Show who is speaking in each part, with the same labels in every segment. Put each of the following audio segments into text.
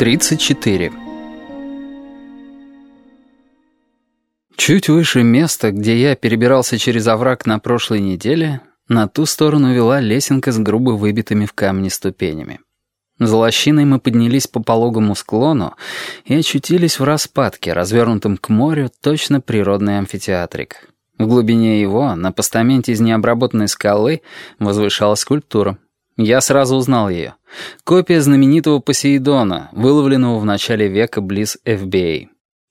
Speaker 1: 34. Чуть выше места, где я перебирался через овраг на прошлой неделе, на ту сторону вела лесенка с грубо выбитыми в камне ступенями. За лощиной мы поднялись по пологому склону и очутились в распадке, развернутом к морю, точно природный амфитеатрик. В глубине его, на постаменте из необработанной скалы, возвышалась скульптура. Я сразу узнал ее. Копия знаменитого Посейдона, выловленного в начале века близ FBA.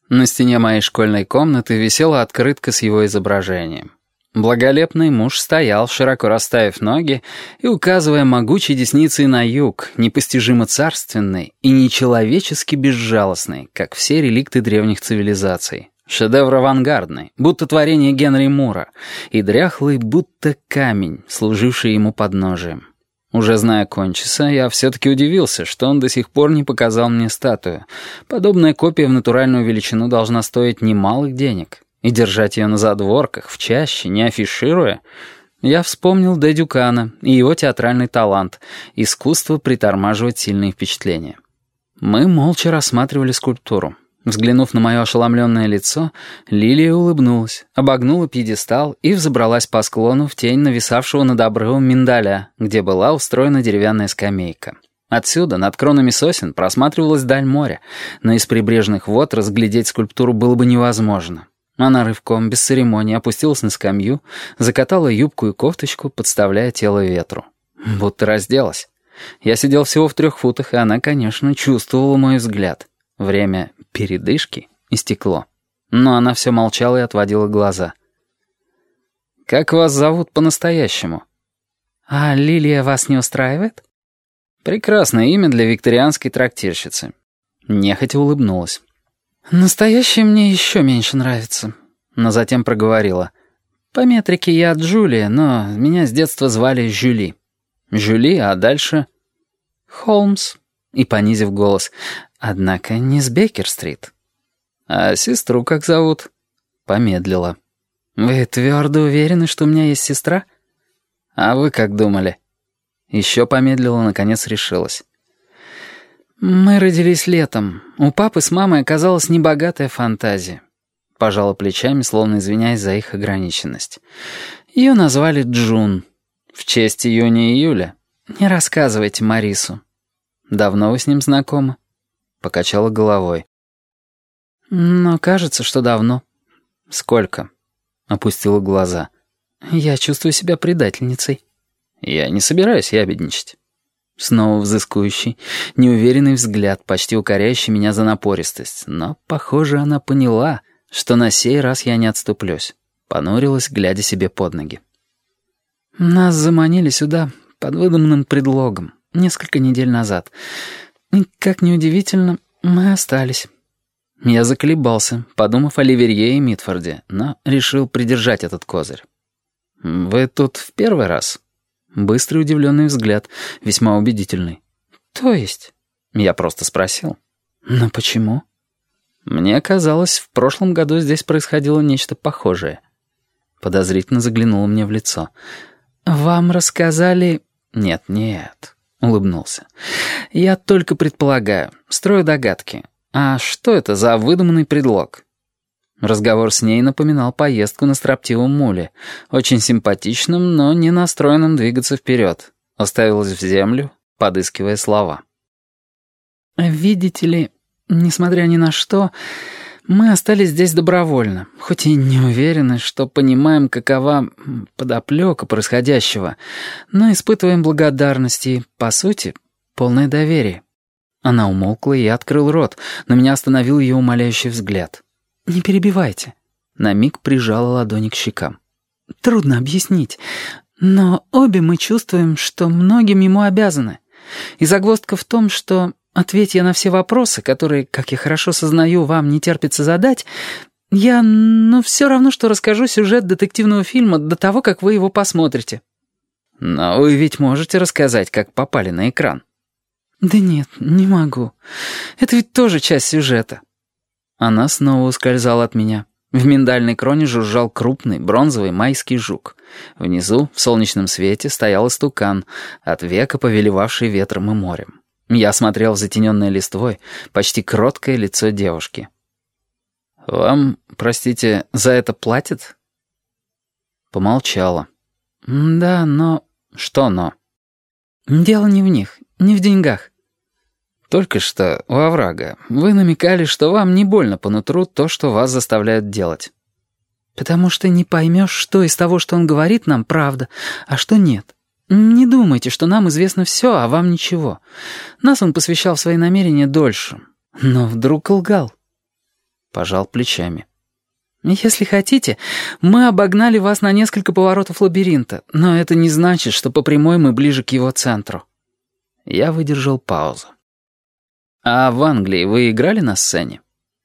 Speaker 1: На стене моей школьной комнаты висела открытка с его изображением. Благолепный муж стоял, широко расставив ноги и указывая могучей десницей на юг, непостижимо царственный и нечеловечески безжалостный, как все реликты древних цивилизаций. Шедевр авангардный, будто творение Генри Мура, и дряхлый, будто камень, служивший ему подножием. Уже зная Кончиса, я все-таки удивился, что он до сих пор не показал мне статую. Подобная копия в натуральную величину должна стоить немалых денег. И держать ее на задворках, в чаще, не афишируя... Я вспомнил Дэ Дюкана и его театральный талант, искусство притормаживать сильные впечатления. Мы молча рассматривали скульптуру. Взглянув на мое ошеломленное лицо, Лилия улыбнулась, обогнула пьедестал и взобралась по склону в тень нависавшего над обрывом миндаля, где была устроена деревянная скамейка. Отсюда, над кронами сосен, просматривалась даль моря, но из прибрежных вод разглядеть скульптуру было бы невозможно. Она рывком, без церемонии, опустилась на скамью, закатала юбку и кофточку, подставляя тело ветру. Будто разделась. Я сидел всего в трех футах, и она, конечно, чувствовала мой взгляд. Время передышки истекло. Но она все молчала и отводила глаза. «Как вас зовут по-настоящему?» «А Лилия вас не устраивает?» «Прекрасное имя для викторианской трактирщицы». Нехотя улыбнулась. «Настоящее мне еще меньше нравится», но затем проговорила. «По метрике я Джулия, но меня с детства звали Жюли». «Жюли, а дальше?» «Холмс», и понизив голос. «Однако не с Беккер-стрит». «А сестру как зовут?» Помедлила. «Вы твердо уверены, что у меня есть сестра?» «А вы как думали?» Еще помедлила, наконец решилась. «Мы родились летом. У папы с мамой оказалась небогатая фантазия». Пожала плечами, словно извиняясь за их ограниченность. Ее назвали Джун. В честь июня-июля. Не рассказывайте Марису. «Давно вы с ним знакомы?» Покачала головой. «Но кажется, что давно». «Сколько?» Опустила глаза. «Я чувствую себя предательницей». «Я не собираюсь ябедничать». Снова взыскующий, неуверенный взгляд, почти укоряющий меня за напористость. Но, похоже, она поняла, что на сей раз я не отступлюсь. Понурилась, глядя себе под ноги. «Нас заманили сюда под выдуманным предлогом несколько недель назад. И, как неудивительно, мы остались. Я заколебался, подумав о Ливерье и Митфорде, но решил придержать этот козырь. «Вы тут в первый раз?» Быстрый удивленный взгляд, весьма убедительный. «То есть?» Я просто спросил. «Но почему?» Мне казалось, в прошлом году здесь происходило нечто похожее. Подозрительно заглянула мне в лицо. «Вам рассказали...» «Нет, нет. — улыбнулся. «Я только предполагаю, строю догадки. А что это за выдуманный предлог?» Разговор с ней напоминал поездку на строптивом муле, очень симпатичным, но не настроенным двигаться вперед. Оставилась в землю, подыскивая слова. «Видите ли, несмотря ни на что, мы остались здесь добровольно, хоть и не уверены, что понимаем, какова подоплека происходящего, но испытываем благодарность и, по сути, полное доверие». Она умолкла, и открыл рот, но меня остановил ее умоляющий взгляд. «Не перебивайте». На миг прижала ладони к щекам. «Трудно объяснить, но обе мы чувствуем, что многим ему обязаны. И загвоздка в том, что Ответь я на все вопросы, которые, как я хорошо сознаю, вам не терпится задать, я, ну, все равно, что расскажу сюжет детективного фильма до того, как вы его посмотрите». «Но вы ведь можете рассказать, как попали на экран?» «Да нет, не могу. Это ведь тоже часть сюжета». Она снова ускользала от меня. В миндальной кроне жужжал крупный бронзовый майский жук. Внизу, в солнечном свете, стоял истукан, от века повелевавший ветром и морем. Я смотрел в затененное листвой, почти кроткое лицо девушки. «Вам, простите, за это платят?» Помолчала. «Да, но...» «Что но?» «Дело не в них, не в деньгах». «Только что, у оврага, вы намекали, что вам не больно по нутру то, что вас заставляют делать». «Потому что не поймешь, что из того, что он говорит нам, правда, а что нет. Не думайте, что нам известно все, а вам ничего. Нас он посвящал в свои намерения дольше. Но вдруг лгал». Пожал плечами. «Если хотите, мы обогнали вас на несколько поворотов лабиринта, но это не значит, что по прямой мы ближе к его центру». Я выдержал паузу. «А в Англии вы играли на сцене?»